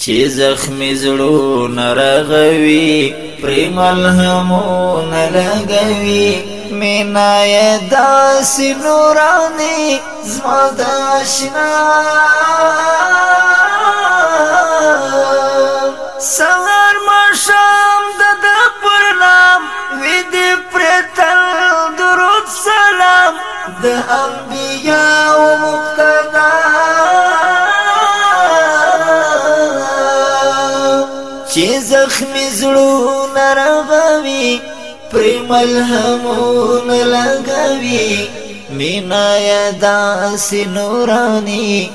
چې زخمی زړو نرغوي پری ملهمو نلګوي مینا یې داس نورانی زما د آشنا سهار مشام د د پر نام وې دې پرتل درود سلام د انبیاء او زخمی زړو نرغوي پر ملهمون لګوي مینا یا داس نورانی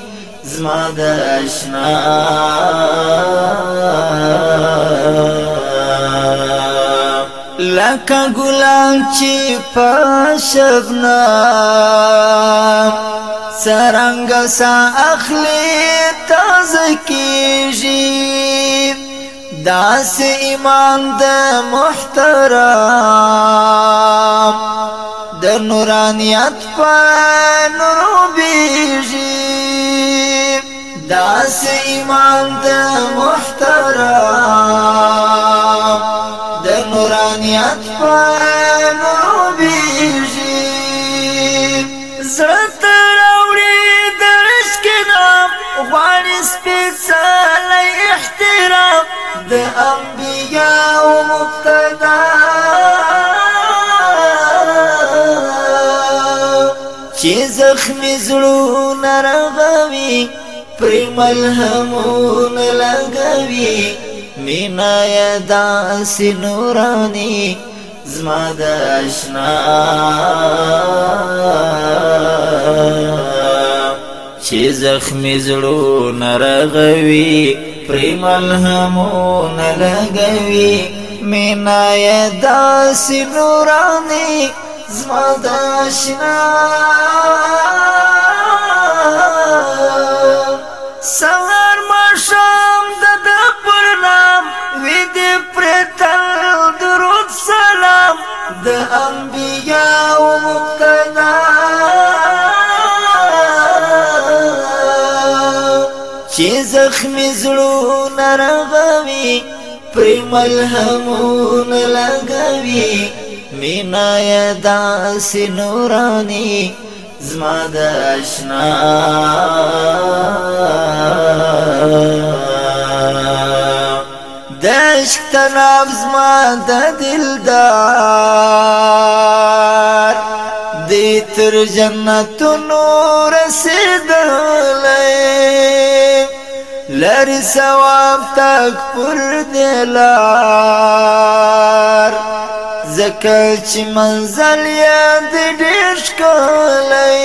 زما د آشنا لکه ګلان چې پښبنا سرنګ سا اخلي تازه کیږي دا سی امام د محترم د نورانیت په نور بیږي دا سی امام د محترم د نورانیت په د انبیاء او مقتدا چې زخم زړونه رغوي پر ملهمون لګوي مینا یا داس نورانی زما د آشنا چې زخم زړونه رغوي پریم الهمون لګوي مینا یې داس نورانی زما داشنا سهار مشام د د پرنام وې دې پرتل درود سلام د انبیاء چې زخمی زړو نرغوي پر ملهمون لګوي مینا یا داس نورانی زما د آشنا د عشق تناب زما د دلدار دې تر جنت نور سیدار لری ثواب تک پر دلار زکه چې منزل یاد ډېر ښکلی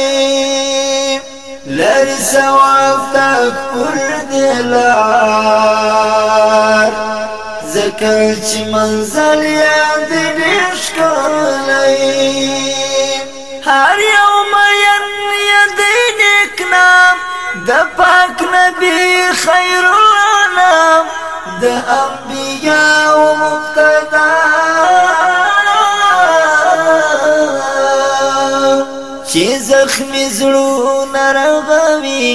لری ثواب تک پر دلار زکه چې منزل الانبیاء مقتدا چې زخم زړونه رغوي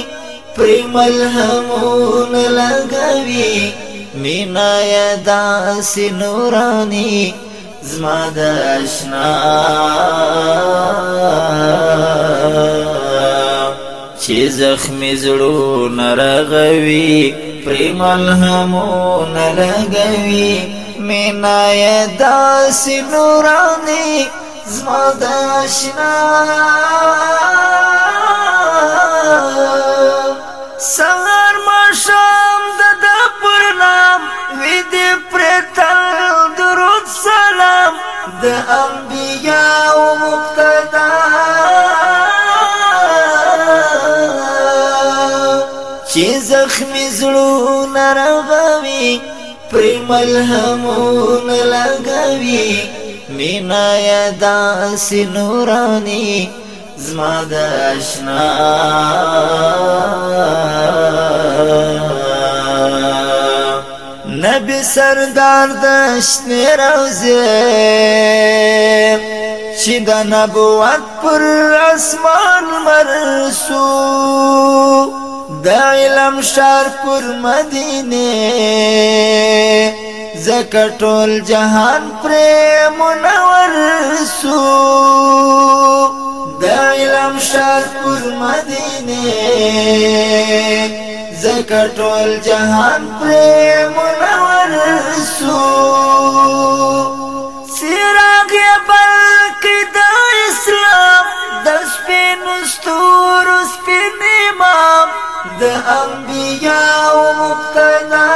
پر ملهمون لګوي مینا یا داس نورانی زما د اشنا چې زخم زړونه رغوي پری ملهمون لګوي مینا یې داس نورانی زما د آشنا سهار مشام د د پر نام وې دې پرتل درود سلام د انبیا او مختار زخمی زلو نرغوی پری ملهمون لگوی مینا یدا سی نورانی زما د اشنا نبی سردار د شنه روزه چې د نبوت پر اسمان مرسو د علم شار پر مدینه زکه ټول جهان پر منور سو د علم شار پر مدینه زکه ټول جهان پر منور سو د انبیا او مبتلا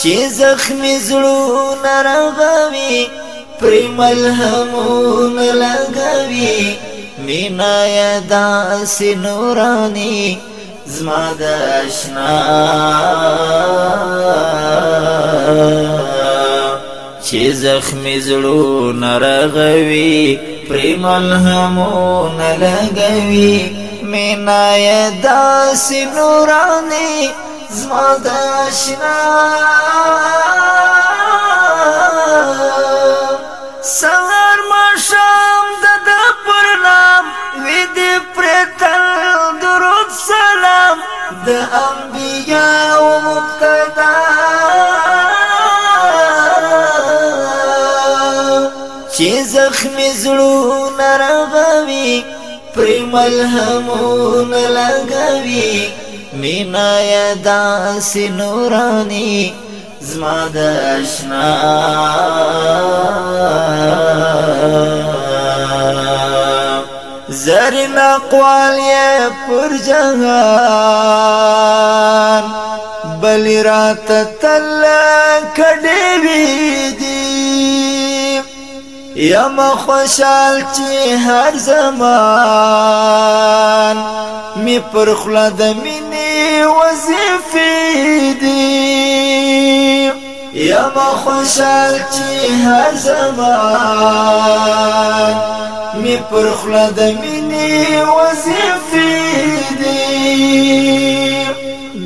چې زخم زړونه رغوي پر ملهمون لګوي مینا یا داس نورانی زما د اشنا چې زخم زړونه رغوي پری ملهمون لګوي مینا یې داس نورانی زما د آشنا سهار مشام د د پرنام وې دې پرتل درود سلام د انبیاء ملهمون لگوی مینا یا داس نورانی زما آشنا زرین اقوال یا پر جهان بل راتت یم خوشال چې هر زمان می پر خلا د مینې وظیفې دي یم خوشال چې هر زمان می پر خلا د مینې وظیفې دي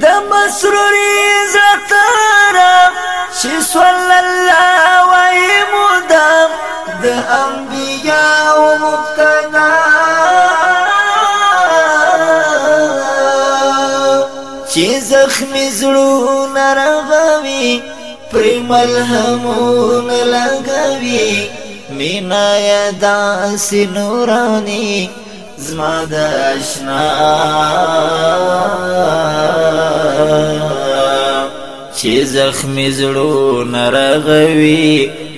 د مسروري زتره چې صلی الله علیه مدام د انبیاء او مبتدا چې زخم زړونه رغوي پر ملهمون لګوي مینا یا داس نورانی زما د اشنا چې زخمی زړو نرغوي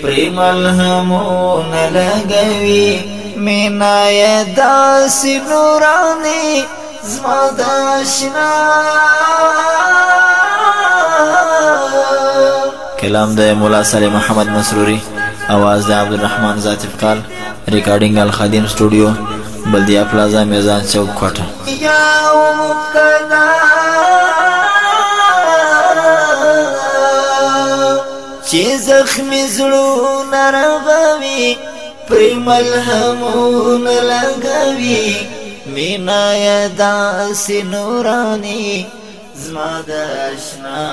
پری ملهمو نلګوي مینا یې داسې نورانی زما د آشنا کلام د مولا صالح محمد مسروری आवाज د عبدالرحمن ذاتف قال ریکارډینګ الخادم سټوډیو بلدیا پلازا میزان چوک کوټه یا وکنا چې زخمی زړو نرغوي پری ملهمون لګوي مینا یا داس نورانی زما د اشنا